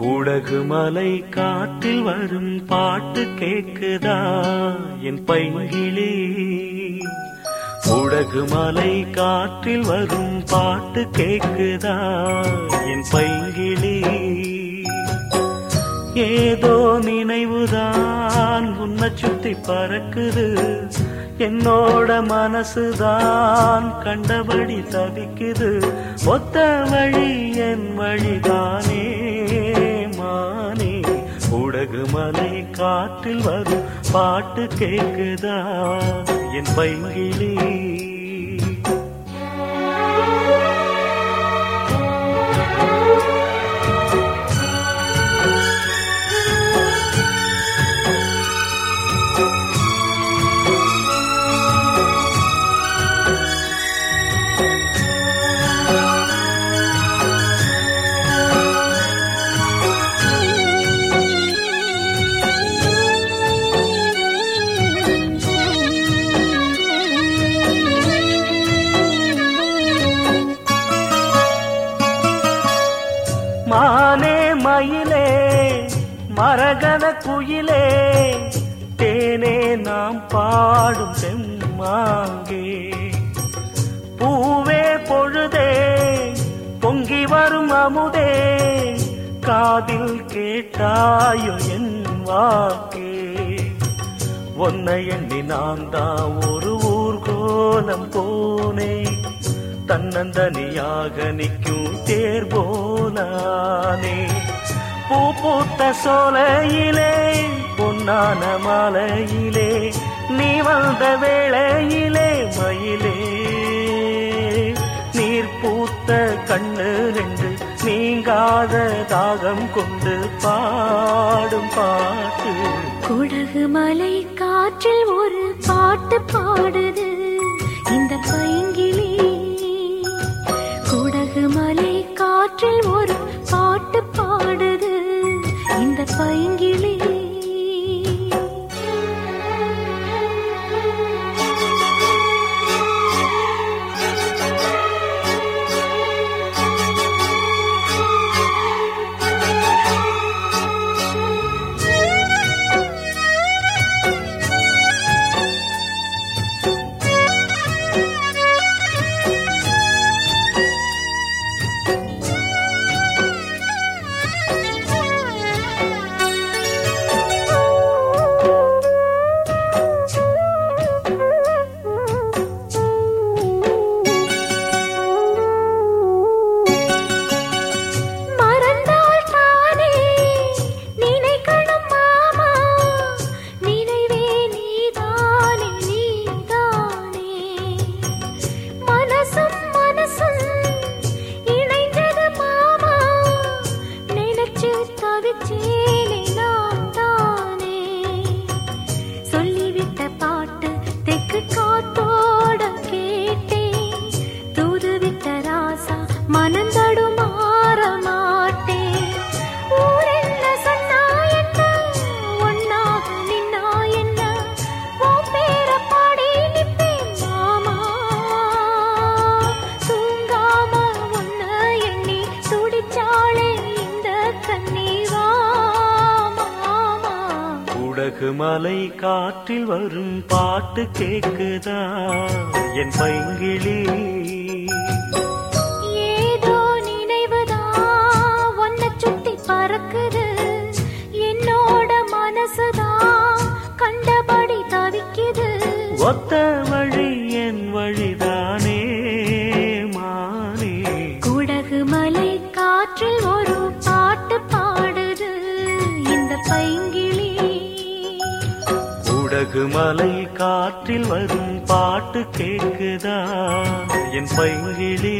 குடகு மலை காட்டில் வரும் பாட்டு கேக்குதா? என் பைங்கிளி. குடகு மலை காற்றில் வரும் பாட்டு கேக்குதா? என் பைங்கிளி. ஏதோ நினைவுதான் உன்னை சுத்தி பறக்குது. என்னோட மனசுதான் கண்டபடி தவிக்குது. ஒத்த வழி என் வழிதானே. மானே உடகு மலை காற்றில் வரும் பாட்டு கேட்குதா என் பைங்கிளி மரகத குயிலே தேனே நாம் பாடும் செம்மாங்கே. பூவே பொழுதே பொங்கி வரும் அமுதே காதில் கேட்டாயோ என் வாக்கே. ஒன்னை எண்ணி நான் தான் ஒரு ஊர்கோலம் போனே தன்னந்தனியாக நிற்கும் தேர்போனானே பூ பூத்த சோலையிலே பொன்னான மாலையிலே நீ வந்த வேளையிலே மயிலே. நீர் பூத்த கண்ணு ரெண்டு நீங்காத தாகம் கொண்டு பாடும் பாட்டு. குடகு மலை காற்றில் ஒரு பாட்டு பாடுது. இந்த பைங்கிளி சொல்லிவிட்ட பாட்டு தெற்கு காத்தோட கேட்டேன். தூது குடகு மலை காற்றில் வரும் பாட்டு கேக்குதா? என் பைங்கிளி. ஏதோ நினைவுதான் உன்னை சுத்தி பறக்குது. என்னோட மனசுதான் கண்டபடி தவிக்குது. ஒத்த வழி என் வழிதானே குடகு மலை காற்றில் வரும் பாட்டு கேட்குதா? என் பைங்கிளி